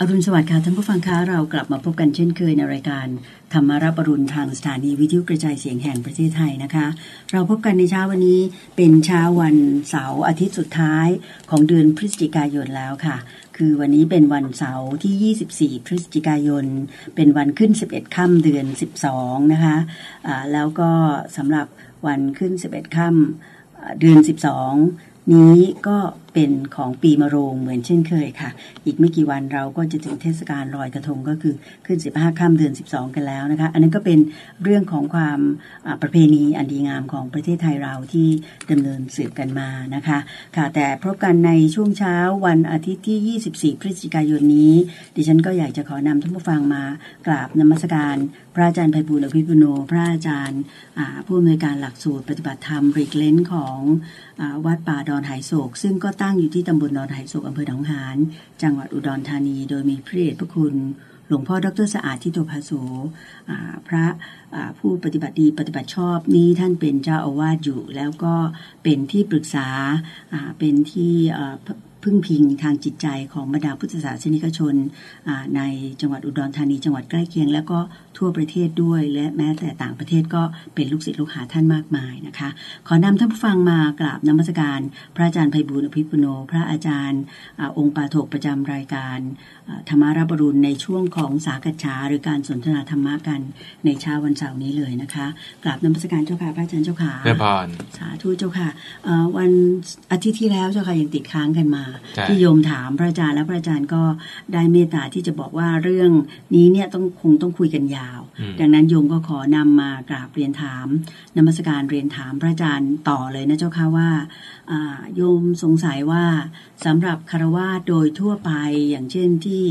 อรุณสวัสดิ์ค่ะท่านผู้ฟังคะเรากลับมาพบกันเช่นเคยในรายการธรรมารับอรุณทางสถานีวิทยุกระจายเสียงแห่งประเทศไทยนะคะ เราพบกันในเช้าวันนี้เป็นเช้าวันเสาร์อาทิตย์สุดท้ายของเดือนพฤศจิกายนแล้วค่ะ คือวันนี้เป็นวันเสาร์ที่ 24 พฤศจิกายน เป็นวันขึ้น 11 ค่ำเดือน 12 นะคะะแล้วก็สำหรับวันขึ้น 11 ค่ำเดือน 12 นี้ก็เเป็นของปีมะโรงเหมือนเช่นเคยค่ะ อีกไม่กี่วันเราก็จะถึงเทศกาลลอยกระทงก็คือขึ้น 15ค่ำเดือน 12 กันแล้วนะคะ อันนั้นก็เป็นเรื่องของความประเพณีอันดีงามของประเทศไทยเราที่ดำเนินสืบกันมานะคะค่ะ แต่พบกันในช่วงเช้าวันอาทิตย์ที่ 24 พฤศจิกายนนี้ ดิฉันก็อยากจะขอนำท่านผู้ฟังมากราบนมัสการพระอาจารย์ไพบูลอภิปุโน พระอาจารย์ผู้อำนวยการหลักสูตรปฏิบัติธรรมริกเลนของอวัดป่าดอนไหโศก ซึ่งก็ตั้งอยู่ที่ตำบลดอนไหโศกอำเภอหนองหานจังหวัดอุดรธานี โดยมีพระเดชพระคุณหลวงพ่อดรสะอาดทิโตภาโสพระผู้ปฏิบัติดีปฏิบัติชอบนี้ท่านเป็นเจ้าอาวาสอยู่ แล้วก็เป็นที่ปรึกษาเป็นที่ พึ่งพิงทางจิตใจของบรรดาพุทธศาสนิกชนในจังหวัดอุดรธานีจังหวัดใกล้เคียง แล้วก็ทั่วประเทศด้วย และแม้แต่ต่างประเทศก็เป็นลูกศิษย์ลูกหาท่านมากมายนะคะ ขอนำท่านผู้ฟังมากราบนมัสการ พระอาจารย์ไพบุญอภิปุโน พระอาจารย์อองค์ปาถกประจำรายการธรรมารับรุณในช่วงของสากัจฉาหรือการสนทนาธรรมะกันในเช้าวันเสาร์นี้เลยนะคะกราบนมัสการเจ้าค่ะพระอาจารย์เจ้าค่ะเจ้าพรสาธุเจ้าค่ะวันอาทิตย์ที่แล้วเจ้าค่ะยังติดค้างกันมาที่โยมถามพระอาจารย์และพระอาจารย์ก็ได้เมตตาที่จะบอกว่าเรื่องนี้เนี่ยต้องคงต้องคุยกันยาว ดังนั้นโยมก็ขอนำมากราบเรียนถามนมัสการเรียนถามพระอาจารย์ต่อเลยนะเจ้าค่ะว่าโยมสงสัยว่าสำหรับคารวาสโดยทั่วไปอย่างเช่นที่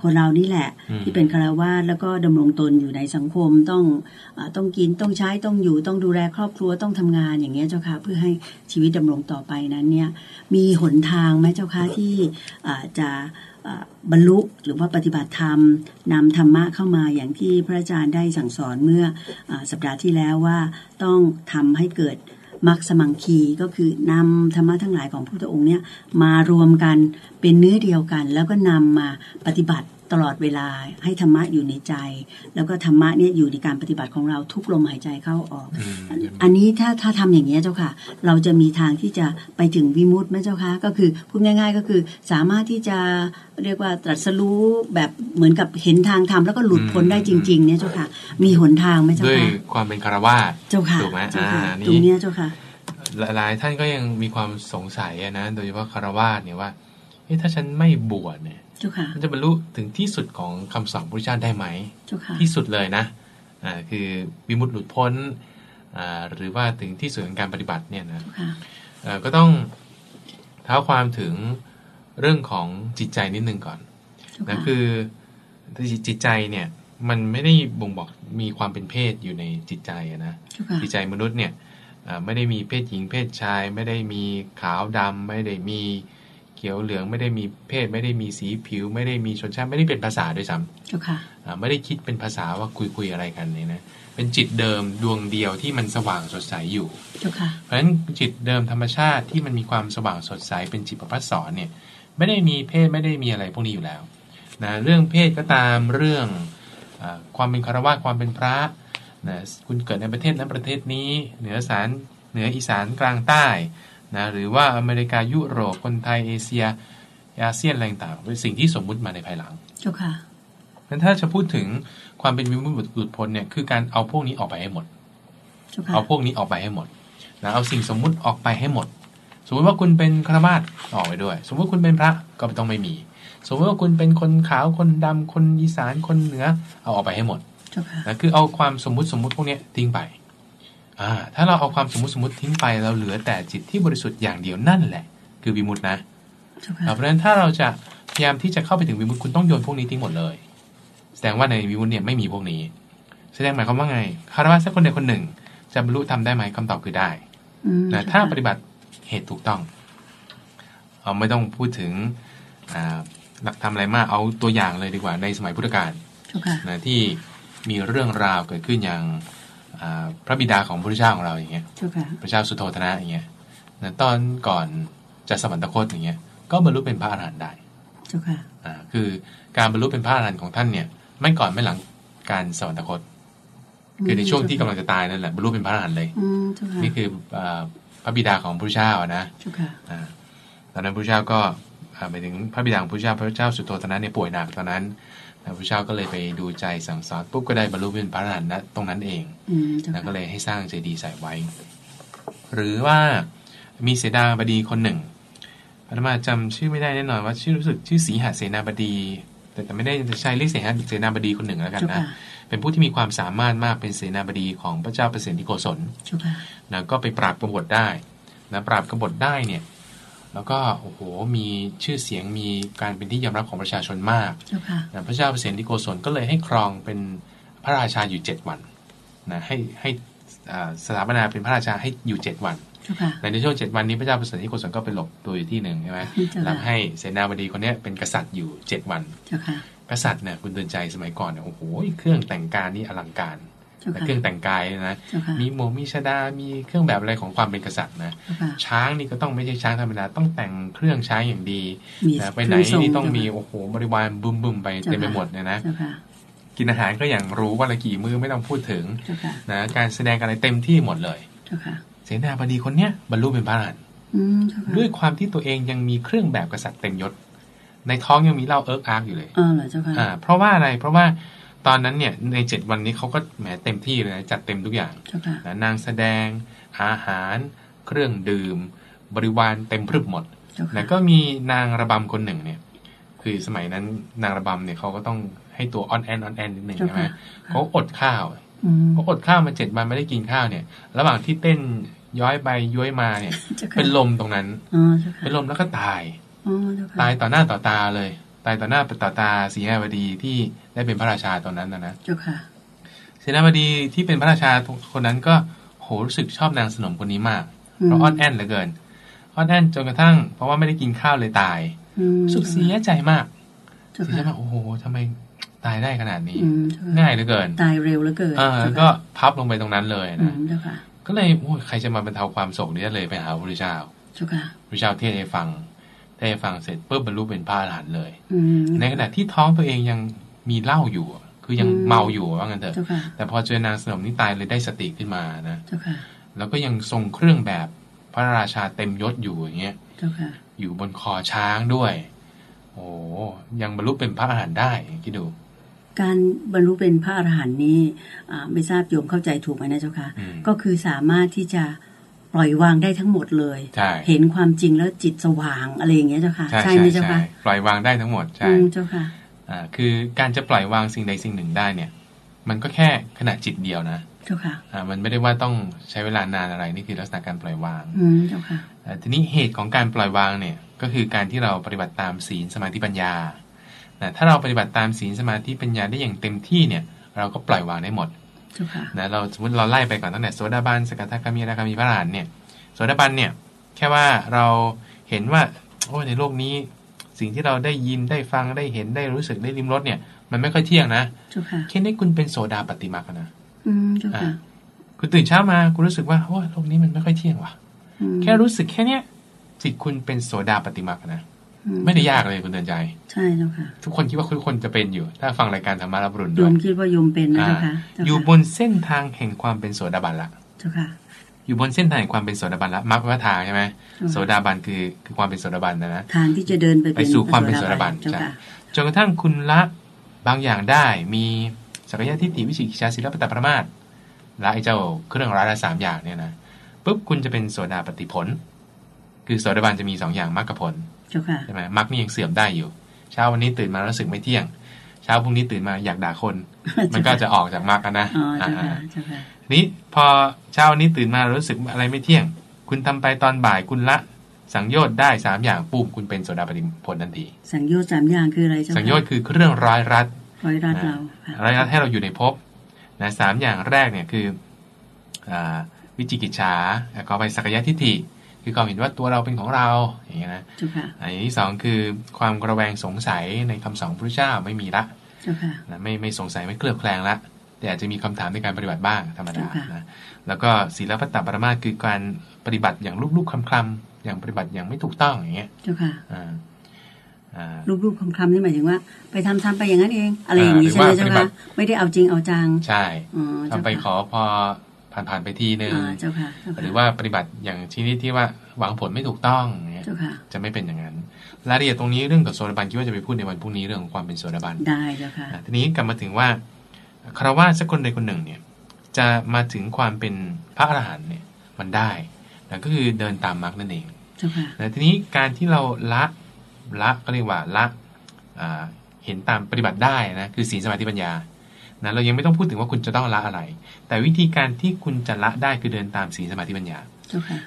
คนเรานี่แหละ ที่เป็นคารวาสแล้วก็ดำรงตนอยู่ในสังคมต้องอต้องกินต้องใช้ต้องอยู่ต้องดูแลครอบครัวต้องทำงานอย่างเงี้ยเจ้าค่ะเพื่อให้ชีวิตดำรงต่อไปนั้นเนี่ยมีหนทางไหมเจ้าคะที่จะบรรลุหรือว่าปฏิบัติธรรมนำธรรมะเข้ามาอย่างที่พระอาจารย์ได้สั่งสอนเมื่ออสัปดาห์ที่แล้วว่าต้องทำให้เกิดมักสมังคีก็คือนำธรรมะทั้งหลายของพระพุทธองค์เนี่ยมารวมกันเป็นเนื้อเดียวกัน แล้วก็นำมาปฏิบัติ ตลอดเวลาให้ธรรมะอยู่ในใจ แล้วก็ธรรมะเนี่ยอยู่ในการปฏิบัติของเราทุกลมหายใจเข้าออก อันนี้ถ้าถ้าทำอย่างนี้เจ้าค่ะ เราจะมีทางที่จะไปถึงวิมุตต์ไหมเจ้าค่ะก็คือพูดง่าย ๆ ก็คือสามารถที่จะเรียกว่าตรัสรู้แบบเหมือนกับเห็นทางทำแล้วก็หลุดพ้นได้จริง ๆ เนี่ยเจ้าค่ะ มีหนทางไหมเจ้าค่ะด้วยความเป็นคารวะเจ้าค่ะถูกไหมอ่าตรงนี้เจ้าค่ะ หลายท่านก็ยังมีความสงสัยนะ โดยเฉพาะคารวะเนี่ยว่าเอ๊ะถ้าฉันไม่บวชเนี่ย มันจะบรรลุถึงที่สุดของคำสอนพระเจ้าได้ไหมที่สุดเลยนะอ่าคือวิมุตติหลุดพ้นอ่าหรือว่าถึงที่สุดของการปฏิบัติเนี่ยนะก็ต้องเท้าความถึงเรื่องของจิตใจนิดนึงก่อนนะคือจิตใจเนี่ยมันไม่ได้บ่งบอกมีความเป็นเพศอยู่ในจิตใจนะจิตใจมนุษย์เนี่ยไม่ได้มีเพศหญิงเพศชาย ไม่ได้มีขาวดำไม่ได้มี เขียวเหลืองไม่ได้มีเพศ ไม่ได้มีสีผิว ไม่ได้มีชนชาติไม่ได้เป็นภาษาด้วยซ้ำไม่ได้คิดเป็นภาษาว่าคุยคุยอะไรกันเนี่ยนะเป็นจิตเดิมดวงเดียวที่มันสว่างสดใสอยู่เพราะฉะนั้นจิตเดิมธรรมชาติที่มันมีความสว่างสดใสเป็นจิตประพัสสอนเนี่ยไม่ได้มีเพศไม่ได้มีอะไรพวกนี้อยู่แล้วนะเรื่องเพศก็ตามเรื่องอความเป็นคารวะความเป็นพระนะคุณเกิดในประเทศนั้นประเทศนี้ เหนือสารเหนืออีสานกลางใต้ นะหรือว่าอเมริกายุโรปคนไทยเอเชียอาเซียนอะไรต่างเป็นสิ่งที่สมมุติมาในภายหลังเจ้าค่ะนั้นถ้าจะพูดถึงความเป็นวิมุตติหลุดพ้นเนี่ยคือการเอาพวกนี้ออกไปให้หมด เอาพวกนี้ออกไปให้หมดนะเอาสิ่งสมมุติออกไปให้หมด สมมติว่าคุณเป็นครมาสออกไปด้วย สมมติคุณเป็นพระก็ต้องไม่มี สมมติว่าคุณเป็นคนขาวคนดำคนอีสานคนเหนือเอาออกไปให้หมดนะคือเอาความสมมุติสมมุติพวกนี้ทิ้งไปอ่า ถ้าเราเอาความสมมุติสมมุติทิ้งไปเราเหลือแต่จิตที่บริสุทธิ์อย่างเดียวนั่นแหละ คือวิมุตตินะเพราะฉะนั้นถ้าเราจะพยายามที่จะเข้าไปถึงวิมุตติคุณต้องโยนพวกนี้ทิ้งหมดเลย แสดงว่าในวิมุตติเนี่ยไม่มีพวกนี้ แสดงหมายความว่าไงคารวะสักคนใดคนหนึ่ง จะบรรลุทำได้ไหมคำตอบคือได้นะถ้าปฏิบัติเหตุถูกต้องเอาไม่ต้องพูดถึงหลักทำอะไรมากเอาตัวอย่างเลยดีกว่าในสมัยพุทธกาลนะที่มีเรื่องราวเกิดขึ้นอย่าง พระบิดาของพระพุทธเจ้าของเราอย่างเงี้ยพระเจ้าสุโธธนะอย่างเงี้ยตอนก่อนจะสวรรคตอย่างเงี้ย ก็บรรลุเป็นพระอรหันต์ได้เจ้าค่ะอ่าคือการบรรลุเป็นพระอรหันต์ของท่านเนี่ย ไม่ก่อนไม่หลังการสวรรคต คือในช่วงที่กำลังจะตายนั่นแหละบรรลุเป็นพระอรหันต์เลยนี่คือพระบิดาของพระเจ้านะตอนนั้นพระเจ้าก็ไปถึงพระบิดาของพระเจ้าพระเจ้าสุโธทนะเนี่ยป่วยหนักตอนนั้น พระเจ้าก็เลยไปดูใจสั่งสอนปุ๊บก็ได้บรรลุเป็นพระอรหันต์ตรงนั้นเองแล้วก็เลยให้สร้างเจดีย์ใส่ไว้ หรือว่ามีเสดาบดีคนหนึ่งอาตมาจำชื่อไม่ได้แน่นอนว่าชื่อรู้สึกชื่อสีหาเสนาบดี แต่แต่ไม่ได้จะใช้เรียกเสนาเสนาบดีคนหนึ่งแล้วกันนะเป็นผู้ที่มีความสามารถมากเป็นเสนาบดีของพระเจ้าเปรตนิโกศลนะก็ไปปราบกบฏได้นะปราบกบฏได้เนี่ย แล้วก็โอ้โหมีชื่อเสียงมีการเป็นที่ยอมรับของประชาชนมากนะพระเจ้าเปรตนิโกศลก็เลยให้ครองเป็นพระราชาอยู่เจ็ดวันนะให้ให้สถาปนาเป็นพระราชาให้อยู่เจ็ดวันในช่วงเจ็ดวันนี้พระเจ้าประเสริฐที่โกศลก็ไปหลบตัวอยู่ที่หนึ่งใช่ไหมแล้วให้เสนาบดีคนนี้เป็นกษัตริย์อยู่เจ็ดวันกษัตริย์เนี่ยคุณเตือนใจสมัยก่อนเนี่ยโอ้โหเครื่องแต่งกายนี่อลังการ เครื่องแต่งกายนะมีหมวกมีชดา มีเครื่องแบบอะไรของความเป็นกษัตริย์นะช้างนี่ก็ต้องไม่ใช่ช้างธรรมดาต้องแต่งเครื่องใช้อย่างดีนะไปไหนนี่ต้องมีโอ้โหบริวารบึมบึมไปเต็มไปหมดเนี่ยนะกินอาหารก็อย่างรู้ว่าละกี่มือไม่ต้องพูดถึงนะการแสดงอะไรเต็มที่หมดเลยเสนาบดีคนเนี้ยบรรลุเป็นพระอรหันต์ด้วยความที่ตัวเองยังมีเครื่องแบบกษัตริย์เต็มยศในท้องยังมีเหล้าเอิร์กอาร์กอยู่เลยอ๋อเหรอเจ้าค่ะอ่าเพราะว่าอะไรเพราะว่า ตอนนั้นเนี่ยในเจ็ดวันนี้เขาก็แหมเต็มที่เลยจัดเต็มทุกอย่างนะนางแสดง อาหาร เครื่องดื่ม บริวารเต็มพรึบหมดแล้วก็มีนางระบำคนหนึ่งเนี่ย คือสมัยนั้นนางระบำเนี่ยเขาก็ต้องให้ตัวออนแอนออนแอนนิดหนึ่งใช่ไหมเขาอดข้าวเขาอดข้าวมาเจ็ดวันไม่ได้กินข้าวเนี่ย ระหว่างที่เต้นย้อยไปย้อยมาเนี่ย เป็นลมตรงนั้นเป็นลมแล้วก็ตายตายต่อหน้าต่อตาเลย ตายต่อหน้าต่อตาสีหาวดีที่ได้เป็นพระราชาตอนนั้นนะนะเสนาบดีที่เป็นพระราชาคนนั้นก็โหรู้สึกชอบนางสนมคนนี้มากเพราะอ้อนแอนเหลือเกินอ้อนแอนจนกระทั่ง เพราะว่าไม่ได้กินข้าวเลยตายสุขเสียใจมากเสียใจมากโอ้โหทำไมตายได้ขนาดนี้ ง่ายเหลือเกิน ตายเร็วเหลือเกินอ่าก็พับลงไปตรงนั้นเลยนะก็เลยโอ้ยใครจะมาบรรเทาความโศกนี้เลยไปหาพระพุทธเจ้าพระเจ้าเทศให้ฟัง เทศให้ฟังเสร็จปุ๊บบรรลุเป็นพระอรหันต์เลยในขณะที่ท้องตัวเองยังมีเหล้าอยู่ คือยังเมาอยู่ว่างั้นเถอะ แต่พอเจอนางสนมนี่ตายเลยได้สติขึ้นมานะแล้วก็ยังทรงเครื่องแบบพระราชาเต็มยศอยู่อย่างเงี้ยอยู่บนคอช้างด้วย โอ้ยังบรรลุเป็นพระอรหันต์ได้คิดดูการบรรลุเป็นพระอรหันต์นี้ไม่ทราบโยมเข้าใจถูกไหมนะเจ้าค่ะก็คือสามารถที่จะ ปล่อยวางได้ทั้งหมดเลยเห็นความจริงแล้วจิตสว่างอะไรอย่างเงี้ยเจ้าค่ะใช่ไหมเจ้าค่ะปล่อยวางได้ทั้งหมดใช่เจ้าค่ะอ่าคือการจะปล่อยวางสิ่งใดสิ่งหนึ่งได้เนี่ย มันก็แค่ขณะจิตเดียวนะเจ้าค่ะอ่ามันไม่ได้ว่าต้องใช้เวลานานอะไรนี่คือลักษณะการปล่อยวางอืมเจ้าค่ะทีนี้เหตุของการปล่อยวางเนี่ยก็คือการที่เราปฏิบัติตามศีลสมาธิปัญญานะถ้าเราปฏิบัติตามศีลสมาธิปัญญาได้อย่างเต็มที่เนี่ย เราก็ปล่อยวางได้หมด นะเราสมมติเราไล่ไปก่อนตั้งแต่โสดาบันสกทาคามีนาคามีพระอรหันต์เนี่ยโสดาบันเนี่ยแค่ว่าเราเห็นว่าโอ้ในโลกนี้สิ่งที่เราได้ยินได้ฟังได้เห็นได้รู้สึกได้ริมรสเนี่ย มันไม่ค่อยเที่ยงนะแค่นี้คุณเป็นโสดาปฏิมาคนะอืมค่ะคุณตื่นเช้ามาคุณรู้สึกว่าโอ้โลกนี้มันไม่ค่อยเที่ยงว่ะ แค่รู้สึกแค่เนี้ยจิตคุณเป็นโสดาปฏิมาคนะ ไม่ได้ยากเลยคุณเตือนใจ ใช่แล้วค่ะ ทุกคนคิดว่าทุกคนจะเป็นอยู่ ถ้าฟังรายการธรรมารับรุนโยมคิดว่าโยมเป็นนะเจ้าค่ะอยู่บนเส้นทางแห่งความเป็นโสดาบันละเจ้าค่ะ อยู่บนเส้นทางแห่งความเป็นโสดาบันละมรรควัฏทางใช่ไหมโสดาบันคือคือความเป็นโสดาบันนะนะทางที่จะเดินไปไปสู่ความเป็นโสดาบันใช่จนกระทั่งคุณละบางอย่างได้มีสักยะทิฏฐิวิชิกิชาศิลปตประมาทละไอ้เจ้าเครื่องร้ายละสามอย่างเนี่ยนะปุ๊บคุณจะเป็นโสดาปฏิผล คือโสดาบันจะมีสองอย่างมรรคผล ใช่ไหมมักนี่ยังเสื่อมได้อยู่ เช้าวันนี้ตื่นมารู้สึกไม่เที่ยง เช้าพรุ่งนี้ตื่นมาอยากด่าคน มันก็จะออกจากมักกันนะนี้พอเช้าวันนี้ตื่นมารู้สึกอะไรไม่เที่ยง คุณทำไปตอนบ่ายคุณละสังโยชน์ได้สามอย่างปุ๊บคุณเป็นโสดาปฏิผลทันทีสังโยชน์สามอย่างคืออะไรเจ้าสังโยชน์คือเครื่องร้อยรัดร้อยรัดเราร้อยรัดให้เราอยู่ในภพนะสามอย่างแรกเนี่ยคือวิจิกิจฉาแล้วก็ไปสักยะทิฏฐิ คือความเห็นว่าตัวเราเป็นของเราอย่างเงี้ยนะอันที่สองคือความกระแวงสงสัยในคำสอนพระเจ้าไม่มีละนะไม่ไม่สงสัยไม่เคลือบแคลงละแต่อาจจะมีคำถามในการปฏิบัติบ้างธรรมดานะแล้วก็ศีลพัตตปรมาคือการปฏิบัติอย่างลูกๆคำๆอย่างปฏิบัติอย่างไม่ถูกต้องอย่างเงี้ยเจ้าค่ะรูปๆคำๆนี่หมายถึงว่า ไปทำทำไปอย่างนั้นเอง อะไรอย่างนี้ใช่ไหมเจ้าคะไม่ได้เอาจริงเอาจัง ใช่ทำไปขอพอ ผ่านผ่านไปทีนึงหรือว่าปฏิบัติอย่างชนิดที่ว่าหวังผลไม่ถูกต้องเนี่ยจะไม่เป็นอย่างนั้นรายละเอียดตรงนี้เรื่องกับโซดาบันคิดว่าจะไปพูดในวันพรุ่งนี้เรื่องของความเป็นโซดาบันได้เจ้าค่ะทีนี้กลับมาถึงว่าคารวะสักคนใดคนหนึ่งเนี่ยจะมาถึงความเป็นพระอรหันต์เนี่ยมันได้แต่ก็คือเดินตามมรรคนั่นเองแต่ทีนี้การที่เราละละก็เรียกว่าละเห็นตามปฏิบัติได้นะคือศีลสมาธิปัญญา นะเรายังไม่ต้องพูดถึงว่าคุณจะต้องละอะไร แต่วิธีการที่คุณจะละได้คือเดินตามศีลสมาธิปัญญา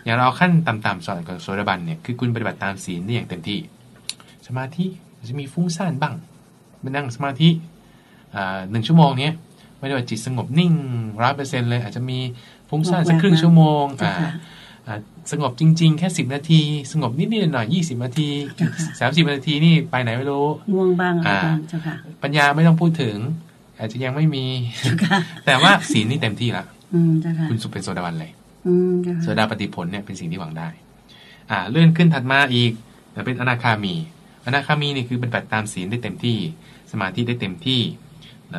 อย่างเราขั้นต่ำๆสอนกับโซดาบันเนี่ยคือคุณปฏิบัติตามศีลได้อย่างเต็มที่ สมาธิจะมีฟุ้งซ่านบ้างมานั่งสมาธิหนึ่งชั่วโมงเนี้ยไม่ได้ว่าจิตสงบนิ่งร้อยเปอร์เซ็นเลย อาจจะมีฟุ้งซ่านสักครึ่งชั่วโมงสงบจริง ๆ แค่สิบนาที สงบนิดๆหน่อยยี่สิบนาทีสามสิบนาทีนี่ไปไหนไม่รู้ง่วงบ้างอะไรบ้างเจ้าค่ะปัญญาไม่ต้องพูดถึง อาจจะยังไม่มี แต่ว่าศีลนี่เต็มที่ละคุณสุเป็นโซดาบันเลยโซดาปฏิผลเนี่ยเป็นสิ่งที่หวังได้ อ่า เลื่อนขึ้นถัดมาอีกเป็นอนาคามี อนาคามีนี่คือเป็นปัดตามศีลได้เต็มที่ สมาธิได้เต็มที่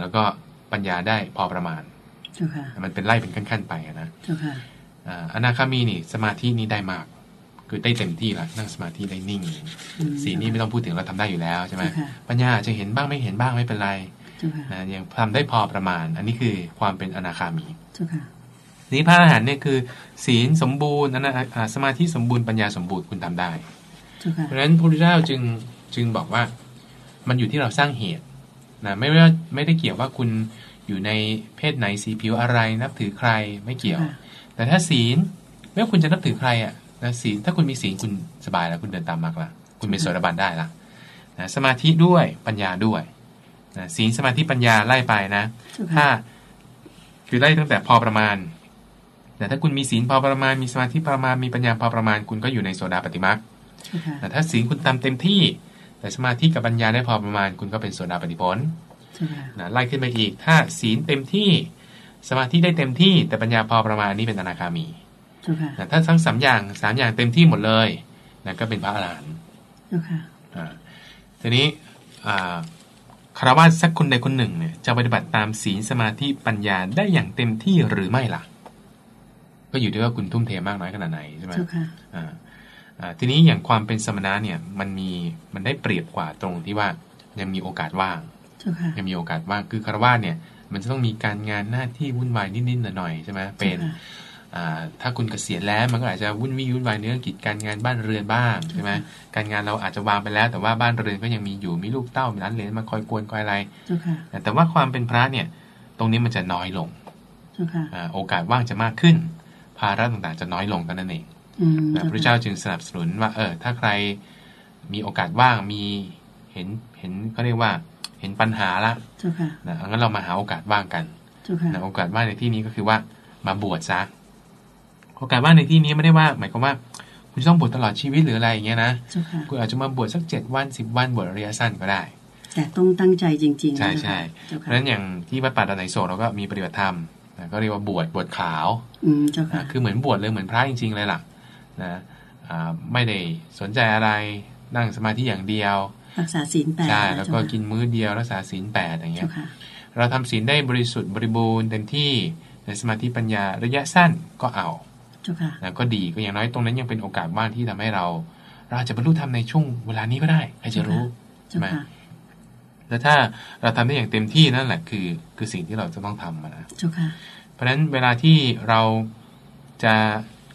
แล้วก็ปัญญาได้พอประมาณมันเป็นไล่เป็นขั้นๆไปนะอนาคามีนี่ สมาธินี้ได้มาก คือได้เต็มที่แล้วนั่งสมาธิได้นิ่งสีนี้ไม่ต้องพูดถึงเราทำได้อยู่แล้วใช่ไหมปัญญาจะเห็นบ้างไม่เห็นบ้างไม่เป็นไร นะยังทำได้พอประมาณ อันนี้คือความเป็นอนาคามีนี้พระอรหันต์เนี่ยคือ ศีลสมบูรณ์นะสมาธิสมบูรณ์ปัญญาสมบูรณ์คุณทำได้ เพราะฉะนั้นพระพุทธเจ้าจึงจึงบอกว่า มันอยู่ที่เราสร้างเหตุนะไม่ว่าไม่ได้เกี่ยวว่าคุณอยู่ในเพศไหนสีผิวอะไร นับถือใครไม่เกี่ยว แต่ถ้าศีลไม่ว่าคุณจะนับถือใครอะนะศีลถ้าคุณมีศีลคุณสบายแล้วคุณเดินตามมรรคละคุณเป็นโสดาบันได้ละนะสมาธิด้วยปัญญาด้วย นะศีลสมาธิปัญญาไล่ไปนะถ้าคือไล่ตั้งแต่พอประมาณแต่ถ้าคุณมีศีลพอประมาณมีสมาธิประมาณมีปัญญาพอประมาณคุณก็อยู่ในโสดาปฏิมรรคแต่ถ้าศีลคุณทำเต็มที่ แต่สมาธิกับปัญญาได้พอประมาณ คุณก็เป็นโสดาปฏิผลนะไล่ขึ้นไปอีก ถ้าศีลเต็มที่ สมาธิได้เต็มที่ แต่ปัญญาพอประมาณนี้เป็นอนาคามีนะถ้าทั้งสามอย่างสามอย่างเต็มที่หมดเลยนะก็เป็นพระอรหันต์ทีนี้ คารวะสักคนใดคนหนึ่งเนี่ยจะปฏิบัติตามศีลสมาธิปัญญาได้อย่างเต็มที่หรือไม่ล่ะ ก็อยู่ที่ว่าคุณทุ่มเทมากน้อยขนาดไหนใช่ไหมทีนี้อย่างความเป็นสมณะเนี่ย มันมีมันได้เปรียบกว่าตรงที่ว่ายังมีโอกาสว่างยังมีโอกาสว่างคือคารวะเนี่ย มันจะต้องมีการงานหน้าที่วุ่นวายนิดๆหน่อยๆใช่ไหมเป็น ถ้าคุณเกษียณแล้วมันก็อาจจะวุ่นวี่วุ่นวายเนื้อกิจการงานบ้านเรือนบ้างใช่ไหมการงานเราอาจจะวางไปแล้ว แต่ว่าบ้านเรือนก็ยังมีอยู่มีลูกเต้ามีร้านเลนมาคอยกวนคอยอะไรแต่ว่าความเป็นพระเนี่ย ตรงนี้มันจะน้อยลงโอกาสว่างจะมากขึ้น ภาระต่างๆจะน้อยลงกันนั่นเองพระเจ้าจึงสนับสนุนว่า เออ ถ้าใครมีโอกาสว่างมีเห็นเห็นเขาเรียกว่า เห็นปัญหาละนะงั้นเรามาหาโอกาสว่างกันนะโอกาสว่างในที่นี้ก็คือว่ามาบวชซะ โอกาสว่างในที่นี้ไม่ได้ว่า หมายความว่า คุณต้องบวชตลอดชีวิตหรืออะไรอย่างเงี้ยนะคุณอาจจะมาบวชสักเจ็ดวันสิบวันบวชระยะสั้นก็ได้ แต่ต้องตั้งใจจริง ๆ ใช่ใช่เพราะฉะนั้นอย่างที่วัดป่าดอนไหนโศเราก็มีปฏิบัติธรรมนะก็เรียกว่าบวชบวชขาวคือเหมือนบวชเลยเหมือนพระจริง ๆ เลยล่ะนะไม่ได้สนใจอะไรนั่งสมาธิอย่างเดียว รักษาศีลแปดใช่แล้วก็กินมื้อเดียวรักษาศีลแปดอย่างเงี้ยเราทำศีลได้บริสุทธิ์บริบูรณ์เต็มที่ในสมาธิปัญญาระยะสั้นก็เอา แล้วก็ดีก็อย่างน้อยตรงนั้นยังเป็นโอกาสว่างที่ทำให้เรา เราจะบรรลุธรรมในช่วงเวลานี้ก็ได้ใครจะรู้ใช่ไหมแล้วถ้าเราทำได้อย่างเต็มที่นั่นแหละคือ คือสิ่งที่เราจะต้องทำนะเพราะฉะนั้นเวลาที่เราจะ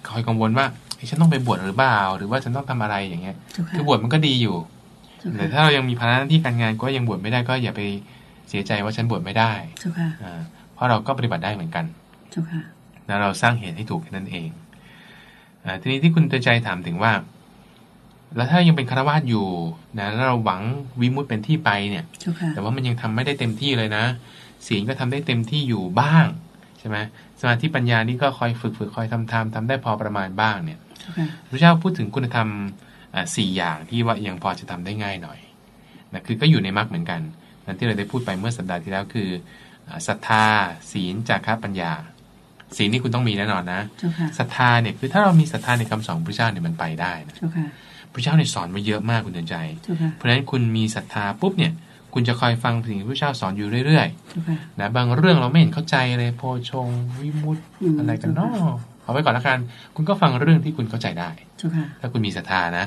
คอยกังวลว่าฉันต้องไปบวชหรือเปล่าหรือว่าฉันต้องทำอะไรอย่างเงี้ย คือบวชมันก็ดีอยู่แต่ถ้าเรายังมีภาระหน้าที่การงานก็ยังบวชไม่ได้ก็อย่าไปเสียใจว่าฉันบวชไม่ได้เพราะเราก็ปฏิบัติได้เหมือนกัน แล้วเราสร้างเหตุให้ถูกแค่นั้นเองอทีนี้ที่คุณเตือนใจถามถึงว่า แล้วถ้ายังเป็นคารวะอยู่นะแล้วเราหวังวิมุตเป็นที่ไปเนี่ย แต่ว่ามันยังทำไม่ได้เต็มที่เลยนะศีลก็ทำได้เต็มที่อยู่บ้างใช่ไหมสมาธิปัญญานี่ก็คอยฝึกฝึกคอยทำทำทำได้พอประมาณบ้างเนี่ยพระเจ้าพูดถึงคุณธรรมสี่อย่างที่ว่ายังพอจะทำได้ง่ายหน่อยนะคือก็อยู่ในมรรคเหมือนกันนั่นที่เราได้พูดไปเมื่อสัปดาห์ที่แล้วคือศรัทธาศีลจาระปัญญา ศีลนี่คุณต้องมีแน่นอนนะศรัทธาเนี่ยคือถ้าเรามีศรัทธาในคำสอนพระเจ้าเนี่ยมันไปได้นะพระเจ้าเนี่ยสอนมาเยอะมากคุณเตือนใจ เพราะฉะนั้นคุณมีศรัทธาปุ๊บเนี่ย คุณจะคอยฟังสิ่งที่พระเจ้าสอนอยู่เรื่อยๆนะบางเรื่องเราไม่เห็นเข้าใจเลยโพชงวิมุตอะไรกันเนาะเอาไว้ก่อนละกัน คุณก็ฟังเรื่องที่คุณเข้าใจได้ถ้าคุณมีศรัทธานะ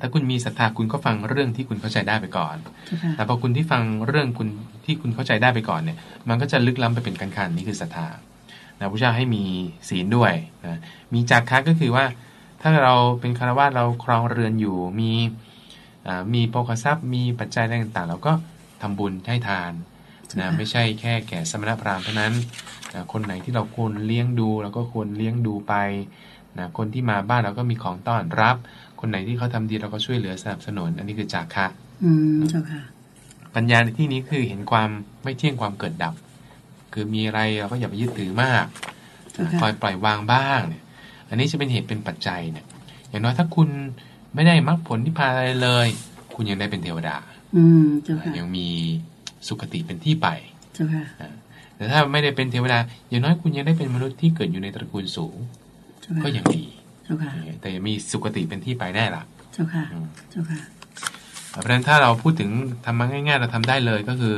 ถ้าคุณมีศรัทธาคุณก็ฟังเรื่องที่คุณเข้าใจได้ไปก่อน แต่พอคุณที่ฟังเรื่องคุณที่คุณเข้าใจได้ไปก่อนเนี่ย มันก็จะลึกล้ำไปเป็นการคันนี่คือศรัทธา นะพระเจ้าให้มีศีลด้วยนะมีจากคะก็คือว่าถ้าเราเป็นคารวะเราครองเรือนอยู่มีมีโภคทรัพย์มีปัจจัยอะไรต่างๆ เราก็ทำบุญให้ทานนะไม่ใช่แค่แก่สมณพราหมณ์เท่านั้นนะคนไหนที่เราควรเลี้ยงดูเราก็ควรเลี้ยงดูไปนะคนที่มาบ้านเราก็มีของต้อนรับ คนไหนที่เขาทำดีเราก็ช่วยเหลือสนับสนุน อันนี้คือจากคะอืมเจ้าค่ะปัญญาในที่นี้คือเห็นความไม่เที่ยงความเกิดดับ คือมีอะไรเราก็อย่าไปยึดถือมากคอยปล่อยวางบ้างเนี่ย อันนี้จะเป็นเหตุเป็นปัจจัยเนี่ย อย่างน้อยถ้าคุณไม่ได้มรรคผลที่พาอะไรเลย คุณยังได้เป็นเทวดา อืมเจ้าค่ะยังมีสุคติเป็นที่ไปเจ้าค่ะแต่ถ้าไม่ได้เป็นเทวดาอย่างน้อยคุณยังได้เป็นมนุษย์ที่เกิดอยู่ในตระกูลสูง ก็ยังดีเจ้าค่ะแต่มีสุคติเป็นที่ไปแน่ละเจ้าค่ะเจ้าค่ะเพราะฉะนั้นถ้าเราพูดถึงทำมาง่าย ๆ เราทำได้เลยก็คือ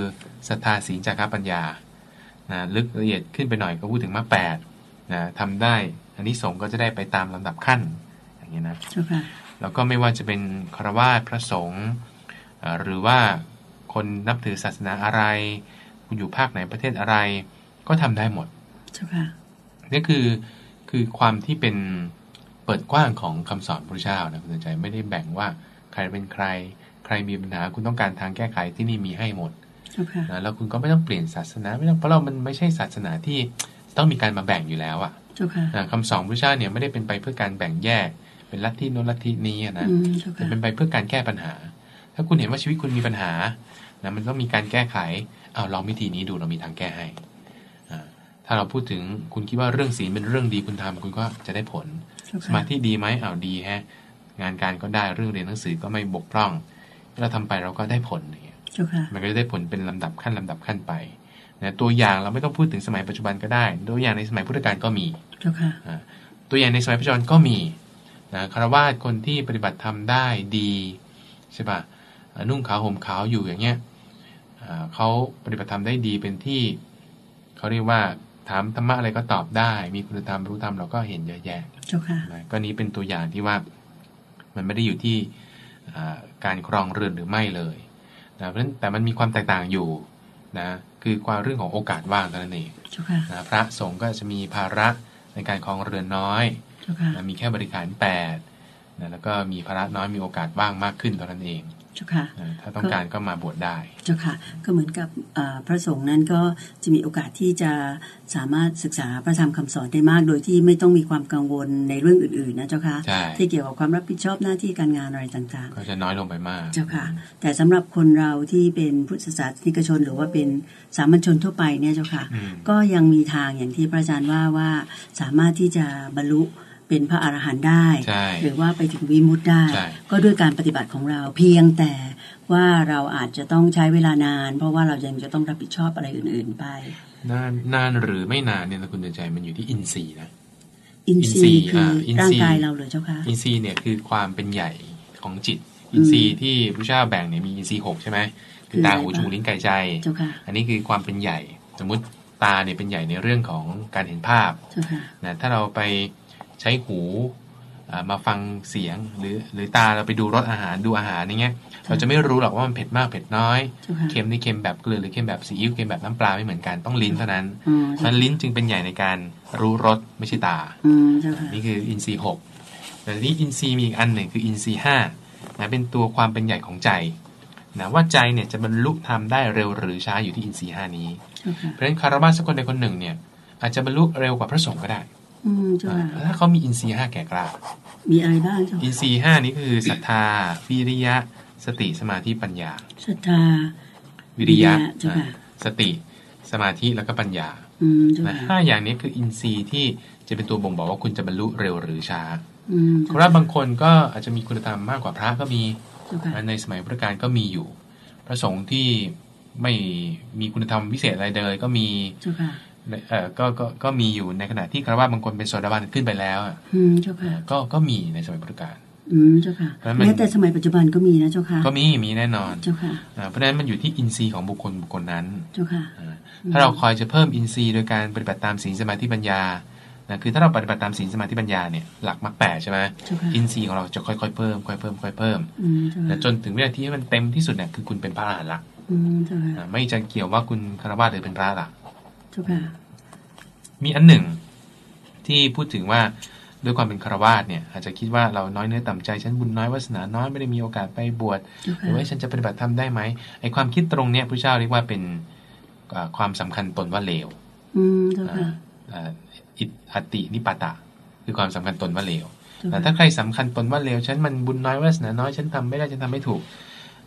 ศรัทธาศีลจากปัญญา นะลึกละเอียดขึ้นไปหน่อยก็พูดถึงมาแปดนะทำได้อันนี้สงก็จะได้ไปตามลำดับขั้น อย่างนี้นะเจ้าค่ะแล้วก็ไม่ว่าจะเป็นครวาสพระสงฆ์หรือว่าคนนับถือศาสนาอะไร คุณอยู่ภาคไหนประเทศอะไร ก็ทำได้หมดเจ้าค่ะนี่คือคือความที่เป็นเปิดกว้างของคำสอนพระเจ้านะคุณใจไม่ได้แบ่งว่าใครเป็นใคร ใครมีปัญหาคุณต้องการทางแก้ไขที่นี่มีให้หมด นะแล้วคุณก็ไม่ต้องเปลี่ยนศาสนาไม่ต้องเพราะเรามันไม่ใช่ศาสนาที่ต้องมีการมาแบ่งอยู่แล้วอะคำสอนพระเจ้าเนี่ยไม่ได้เป็นไปเพื่อการแบ่งแยก เป็นลัทธิโน้นลัทธินี้นะแต่เป็นไปเพื่อการแก้ปัญหา ถ้าคุณเห็นว่าชีวิตคุณมีปัญหานะมันต้องมีการแก้ไขเอาลองวิธีนี้ดูเรามีทางแก้ให้ถ้าเราพูดถึงคุณคิดว่าเรื่องศีลเป็นเรื่องดีคุณทำคุณก็จะได้ผล สมาธิดีไหมเอาดีฮะงานการก็ได้เรื่องเรียนหนังสือก็ไม่บกพร่องเราทำไปเราก็ได้ผลเนี่ย มันก็จะได้ผลเป็นลำดับขั้นลำดับขั้นไปนะตัวอย่างเราไม่ต้องพูดถึงสมัยปัจจุบันก็ได้ ตัวอย่างในสมัยพุทธกาลก็มีตัวอย่างในสมัยปัจจุบันก็มีนะคารวะคนที่ปฏิบัติทำได้ดีใช่ปะนุ่งขาวห่มขาวอยู่อย่างเงี้ยเขาปฏิบัติธรรมได้ดีเป็นที่เขาเรียกว่าถามธรรมะอะไรก็ตอบได้ มีคุณธรรมรู้ธรรมเราก็เห็นเยอะแยะเจ้าค่ะก็นี้เป็นตัวอย่างที่ว่ามันไม่ได้อยู่ที่การครองเรือนหรือไม่เลย นะเพราะฉะนั้นแต่มันมีความแตกต่างอยู่นะคือความเรื่องของโอกาสว่างเท่านั้นเองนะพระสงฆ์ก็จะมีภาระในการครองเรือนน้อยนะมีแค่บริการแปดนะแล้วก็มีภาระน้อยมีโอกาสว่างมากขึ้นเท่านั้นเอง จ้าค่ะถ้าต้องการก็มาบวชได้เจ้าค่ะก็เหมือนกับพระสงฆ์นั้นก็จะมีโอกาสที่จะสามารถศึกษาพระธรรมคำสอนได้มาก โดยที่ไม่ต้องมีความกังวลในเรื่องอื่นๆนะเจ้าค่ะที่เกี่ยวกับความรับผิดชอบหน้าที่การงานอะไรต่างๆ ก็จะน้อยลงไปมากเจ้าค่ะ แต่สำหรับคนเราที่เป็นพุทธศาสนิกชน หรือว่าเป็นสามัญชนทั่วไปเนี่ยเจ้าค่ะ ก็ยังมีทางอย่างที่พระอาจารย์ว่าว่าสามารถที่จะบรรลุ เป็นพระอรหันต์ได้ หรือว่าไปถึงวิมุตได้ ก็ด้วยการปฏิบัติของเราเพียงแต่ว่าเราอาจจะต้องใช้เวลานาน เพราะว่าเรายังจะต้องรับผิดชอบอะไรอื่น ๆ ไป นานนานหรือไม่นานเนี่ยนะคุณเดินใจมันอยู่ที่อินทรีย์นะอินทรีย์คือร่างกายเราเลยเจ้าค่ะอินทรีย์เนี่ยคือความเป็นใหญ่ของจิต อินทรีย์ที่พระเจ้าแบ่งเนี่ยมีอินทรีย์หกใช่ไหมคือตาหูจมูกลิ้นกายใจ อันนี้คือความเป็นใหญ่ สมมุติตาเนี่ยเป็นใหญ่ในเรื่องของการเห็นภาพนะถ้าเราไป ใช้หูมาฟังเสียงหรือหรือตาเราไปดูรสอาหารดูอาหารอย่างเงี้ย เราจะไม่รู้หรอกว่ามันเผ็ดมากเผ็ดน้อย เค็มนี่เค็มแบบเกลือหรือเค็มแบบซีอิ๊วเค็มแบบน้ำปลาไม่เหมือนกันต้องลิ้นเท่านั้นเพราะลิ้นจึงเป็นใหญ่ในการรู้รสไม่ใช่ตานี่คืออินทรีย์หกแต่ที่อินทรีย์มีอีกอันหนึ่งคืออินทรีย์ห้านะเป็นตัวความเป็นใหญ่ของใจนะว่าใจเนี่ยจะบรรลุธรรมได้เร็วหรือช้าอยู่ที่อินทรีย์ห้านี้ เพราะฉะนั้นคารวะสักคนใดคนหนึ่งเนี่ยอาจจะบรรลุเร็วกว่าพระสงฆ์ก็ได้ ถ้าเขามีอินทรีย์ห้าแก่กล้า มีอะไรบ้างเจ้าอินทรีย์ห้านี้คือศรัทธาวิริยะ สติสมาธิปัญญาศรัทธาวิริยะสติสมาธิแล้วก็ปัญญาห้าอย่างนี้คืออินทรีย์ที่จะเป็นตัวบ่งบอกว่าคุณจะบรรลุเร็วหรือช้าเพราะว่าบางคนก็อาจจะมีคุณธรรมมากกว่าพระก็มีในสมัยพุทธกาลก็มีอยู่ พระสงฆ์ที่ไม่มีคุณธรรมพิเศษอะไรเลยก็มี เออก็ก็ก็มีอยู่ในขณะที่คารวะบางคนเป็นโสดาบันขึ้นไปแล้วอะอืมเจ้าค่ะก็ก็มีในสมัยพุทธกาลอืมเจ้าค่ะแม้แต่สมัยปัจจุบันก็มีนะเจ้าค่ะก็มีมีแน่นอนเจ้าค่ะเพราะฉะนั้นมันอยู่ที่อินทรีย์ของบุคคลบุคคลนั้นเจ้าค่ะถ้าเราคอยจะเพิ่มอินทรีย์โดยการปฏิบัติตามศีลสมาธิปัญญานะคือถ้าเราปฏิบัติตามศีลสมาธิปัญญาเนี่ยหลักมรรคแปดใช่ไหมอินทรีย์ของเราจะค่อยๆเพิ่มค่อยเพิ่มค่อยเพิ่มแต่จนถึงวินาทีที่มันเต็มที่สุดเนี่ยคือคุณเป็นพระอรหันต์ละไม่จะเกี่ยวว่าคุณคารวะหรือเป็นพระละ มีอันหนึ่ง ที่พูดถึงว่าด้วยความเป็นคารวาสเนี่ย อาจจะคิดว่าเราน้อยเนื้อต่ำใจฉันบุญน้อยวาสนาน้อยไม่ได้มีโอกาสไปบวชหรือว่าฉันจะปฏิบัติธรรมได้ไหมไอ้ความคิดตรงเนี้ยพระเจ้าเรียกว่าเป็นความสำคัญตนว่าเลวอิอตินิปตะ คือความสำคัญตนว่าเลวแต่ถ้าใครสำคัญตนว่าเลวฉันมันบุญน้อยวาสนาน้อยฉันทำไม่ได้ฉันทำไม่ถูก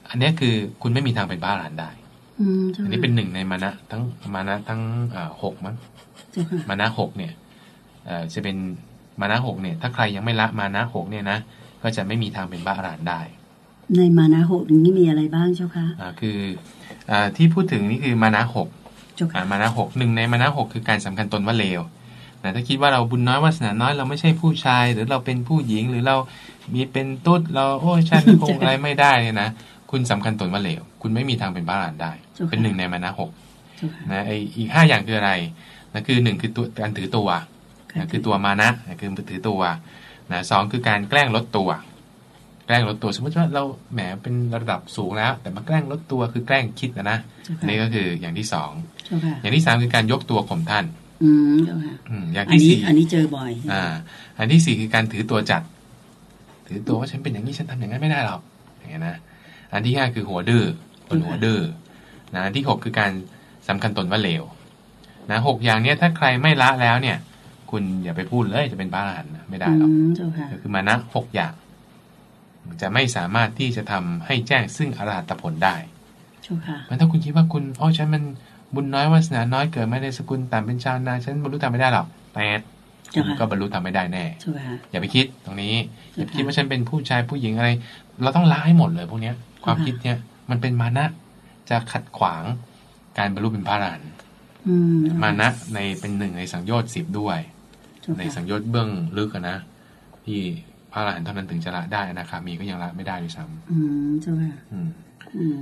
อันนี้คือคุณไม่มีทางเป็นบ้าหลานได้ อันนี้เป็นหนึ่งในมานะทั้งมานะทั้งหกมั้งมานะหกเนี่ยจะเป็นมานะหกเนี่ย ถ้าใครยังไม่ละมานะหกเนี่ยนะก็จะไม่มีทางเป็นบ้าอรหันได้ ในมานะหกนี้มีอะไรบ้างเจ้าคะอ่าคืออ่าที่พูดถึงนี่คือมานะหกอ่ามานะหกหนึ่งในมานะหกคือการสำคัญตนว่าเลวนะถ้าคิดว่าเราบุญน้อยวาสนาน้อยเราไม่ใช่ผู้ชาย หรือเราเป็นผู้หญิงหรือเรามีเป็นตุ๊ดเราโอ้ฉันคงอะไรไม่ได้เนี่ยนะ คุณสำคัญตนว่าเลว คุณไม่มีทางเป็นบ้าอรหันได้ เป็นหนึ่งในมานะหกนะไออีกห้าอย่างคืออะไรนะคือหนึ่งคือตัวการถือตัวนะคือตัวมานะคือถือตัวนะสองคือการแกล้งลดตัว แกล้งลดตัว สมมติว่าเราแหมเป็นระดับสูงแล้ว แต่มาแกล้งลดตัวคือแกล้งคิดนะนะนี่ก็คืออย่างที่สองอย่างที่สามคือการยกตัวข่มท่าน อืมอย่างที่สี่อันนี้เจอบ่อยอ่า อันที่สี่คือการถือตัวจัด ถือตัวว่าฉันเป็นอย่างนี้ฉันทำอย่างนั้นไม่ได้หรอกอย่างนี้นะ อันที่ห้าคือหัวดื้อคนหัวดื้อนะอันที่หกคือการสำคัญตนว่าเลวนะหกอย่างเนี้ยถ้าใครไม่ละแล้วเนี่ย คุณอย่าไปพูดเลยจะเป็นบ้าหันไม่ได้หรอกคือมานะหกอย่างจะไม่สามารถที่จะทำให้แจ้งซึ่งอรหัตผลได้มันถ้าคุณคิดว่าคุณอ๋อฉันมันบุญน้อยวาสนาน้อยเกิดไม่ได้สกุลต่ำเป็นชาวนาฉันบรรลุทำไม่ได้หรอกแต่คุณก็บรรลุทำไม่ได้แน่อย่าไปคิดตรงนี้อย่าไปคิดว่าฉันเป็นผู้ชายผู้หญิงอะไร เราต้องละให้หมดเลยพวกเนี้ย ความคิดเนี้ยมันเป็นมานะจะขัดขวางการบรรลุเป็นพระอรหันต์มานะในเป็นหนึ่งในสังโยชน์สิบด้วย ในสังโยชน์เบื้องลึกนะที่พระอรหันต์เท่านั้นถึงจะละได้นะครับมีก็ยังละไม่ได้ด้วยซ้ำอืมเจ้าค่ะอืมอืม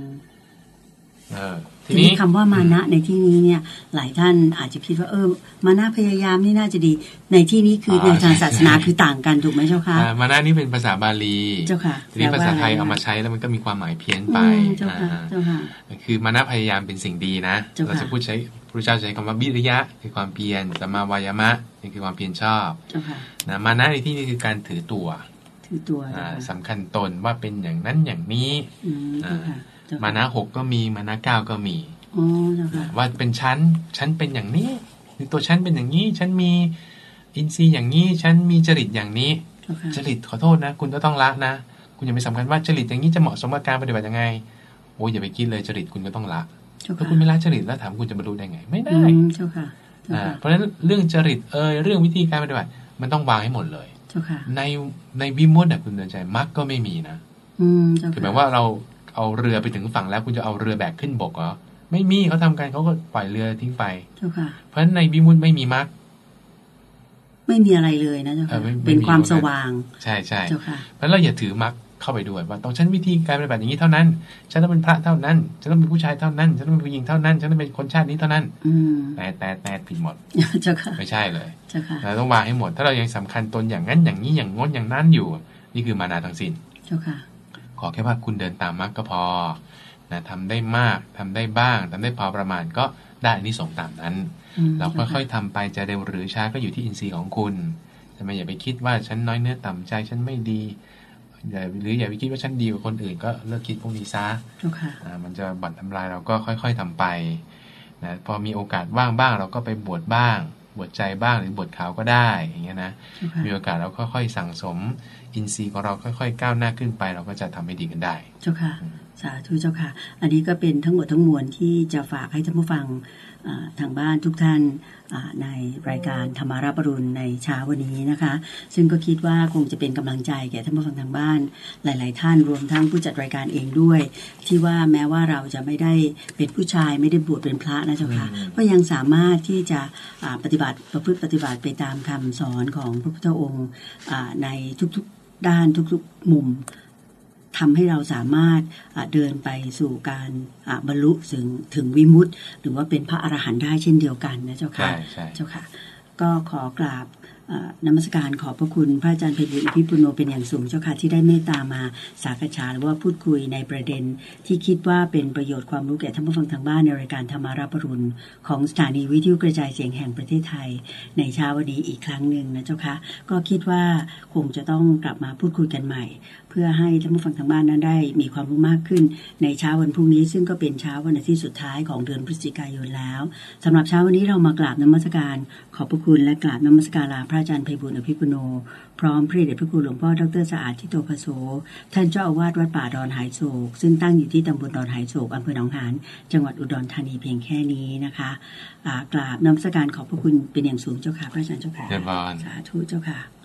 ทีนี้คำว่ามานะในที่นี้เนี่ยหลายท่านอาจจะคิดว่าเออมานะพยายามนี่น่าจะดี ในที่นี้คือในทางศาสนาคือต่างกันถูกไหมเจ้าค่ะมานะนี่เป็นภาษาบาลีเจ้าค่ะทีนี้ภาษาไทยเอามาใช้แล้วมันก็มีความหมายเพี้ยนไปเจ้าค่ะเจ้าค่ะคือมานะพยายามเป็นสิ่งดีนะเราจะพูดใช้พระเจ้าใช้คำว่าบิริยะคือความเพียรสัมมาวายามะนี่คือความเพียรชอบนะมานะในที่นี้คือการถือตัวถือตัวสำคัญตนว่าเป็นอย่างนั้นอย่างนี้ มานะหกก็มีมานะเก้าก็มีว่าเป็นชั้นชั้นเป็นอย่างนี้หรือตัวชั้นเป็นอย่างนี้ฉันมีอินทรีย์อย่างนี้ฉันมีจริตอย่างนี้ จริตขอโทษนะ คุณก็ต้องละนะ คุณอย่าไปสำคัญว่าจริตอย่างนี้จะเหมาะสมกับการปฏิบัติยังไง โอ้ยอย่าไปคิดเลยจริตคุณก็ต้องละถ้าคุณไม่ละจริตแล้วถามคุณจะบรรลุได้ไง ไม่ได้เพราะฉะนั้นเรื่องจริตเอยเรื่องวิธีการปฏิบัติมันต้องวางให้หมดเลยในในวิมุตต์คุณเดินใจมักก็ไม่มีนะคือหมายว่าเรา เอาเรือไปถึงฝั่งแล้วคุณจะเอาเรือแบกขึ้นบกเหรอไม่มีเขาทำกันเขาก็ปล่อยเรือทิ้งไปเพราะฉะนั้นในวิมุตไม่มีมรรคไม่มีอะไรเลยนะเจ้าค่ะเป็นความสว่าง ใช่ใช่เพราะเราอย่าถือมรรคเข้าไปด้วยว่าต้องฉันวิธีการปฏิบัติอย่างนี้เท่านั้น ฉันต้องเป็นพระเท่านั้น ฉันต้องเป็นผู้ชายเท่านั้น ฉันต้องเป็นผู้หญิงเท่านั้น ฉันต้องเป็นคนชาตินี้เท่านั้นแต่แต่แต่ผิดหมดไม่ใช่เลยเราต้องวางให้หมด ถ้าเรายังสำคัญตนอย่างนั้นอย่างนี้อย่างงดอย่างนั้นอยู่ นี่คือมานาทั้งสิ้น ขอแค่ว่าคุณเดินตามมรรคก็พอนะทำได้มากทำได้บ้างทำได้พอประมาณก็ได้อันนี้ส่งตามนั้น เราค่อยๆทำไปจะเร็วหรือช้าก็อยู่ที่อินทรีย์ของคุณทำไมอย่าไปคิดว่าฉันน้อยเนื้อต่ำใจฉันไม่ดีหรืออย่าไปคิดว่าฉันดีกว่าคนอื่นก็เลิกคิดพวกนี้ซะมันจะบั่นทำลายเราก็ค่อย ๆทำไปนะพอมีโอกาสว่างบ้างเราก็ไปบวชบ้าง บวชใจบ้างหรือบวชขาวก็ได้อย่างเงี้ยนะมีโอกาสเราค่อยๆสั่งสม อินทรีย์ของเราค่อยๆ ก้าวหน้าขึ้นไป เราก็จะทำให้ดีกันได้ เจ้าค่ะ สาธุเจ้าค่ะ อันนี้ก็เป็นทั้งหมดทั้งมวลที่จะฝากให้ท่านผู้ฟังทางบ้านทุกท่านในรายการธรรมาราปรุณในเช้าวันนี้นะคะ ซึ่งก็คิดว่าคงจะเป็นกำลังใจแก่ท่านผู้ฟังทางบ้าน หลาย ๆ ท่านรวมทั้งผู้จัดรายการเองด้วย ที่ว่าแม้ว่าเราจะไม่ได้เป็นผู้ชายไม่ได้บวชเป็นพระนะเจ้าค่ะก็ยังสามารถที่จะปฏิบัติประพฤติปฏิบัติไปตามคำสอนของพระพุทธองค์ในทุก ๆ ด้านทุกๆมุมทำให้เราสามารถเดินไปสู่การบรรลุถึงถึงวิมุตติ หรือว่าเป็นพระอรหันต์ได้เช่นเดียวกันนะเจ้าค่ะเจ้าค่ะ ก็ขอกราบ นมัสการขอบพระคุณพระอาจารย์เพบุญพิปุโนเป็นอย่างสูงเจ้าค่ะที่ได้เมตตามาสากฉาหรือว่าพูดคุยในประเด็น ที่คิดว่าเป็นประโยชน์ความรู้แก่ท่านผู้ฟังทางบ้านในรายการธรรมาราปรุณ ของสถานีวิทยุกระจายเสียงแห่งประเทศไทย ในเช้าวันนี้อีกครั้งหนึ่งนะเจ้าค่ะก็คิดว่าคงจะต้องกลับมาพูดคุยกันใหม่ เพื่อให้ท่านผู้ฟังทางบ้านนั้นได้มีความรู้มากขึ้น ในเช้าวันพรุ่งนี้ ซึ่งก็เป็นเช้าวันอาทิตย์สุดท้ายของเดือนพฤศจิกายนแล้วสำหรับเช้าวันนี้เรามากราบนมัสการ ขอบพระคุณและกราบนมัสการลาพระอาจารย์เพบุญอภิปุโน พร้อมพระเดชพระคุณหลวงพ่อดรสะอาดทิโตภโส ท่านเจ้าอาวาสวัดป่าดอนหายโศก ซึ่งตั้งอยู่ที่ตำบลดอนหายโศกอำเภอหนองหาน จังหวัดอุดรธานีเพียงแค่นี้นะคะกราบนมัสการขอบพระคุณเป็นอย่างสูงเจ้าค่ะพระอาจารย์เจ้าค่ะสาธุเจ้าค่ะ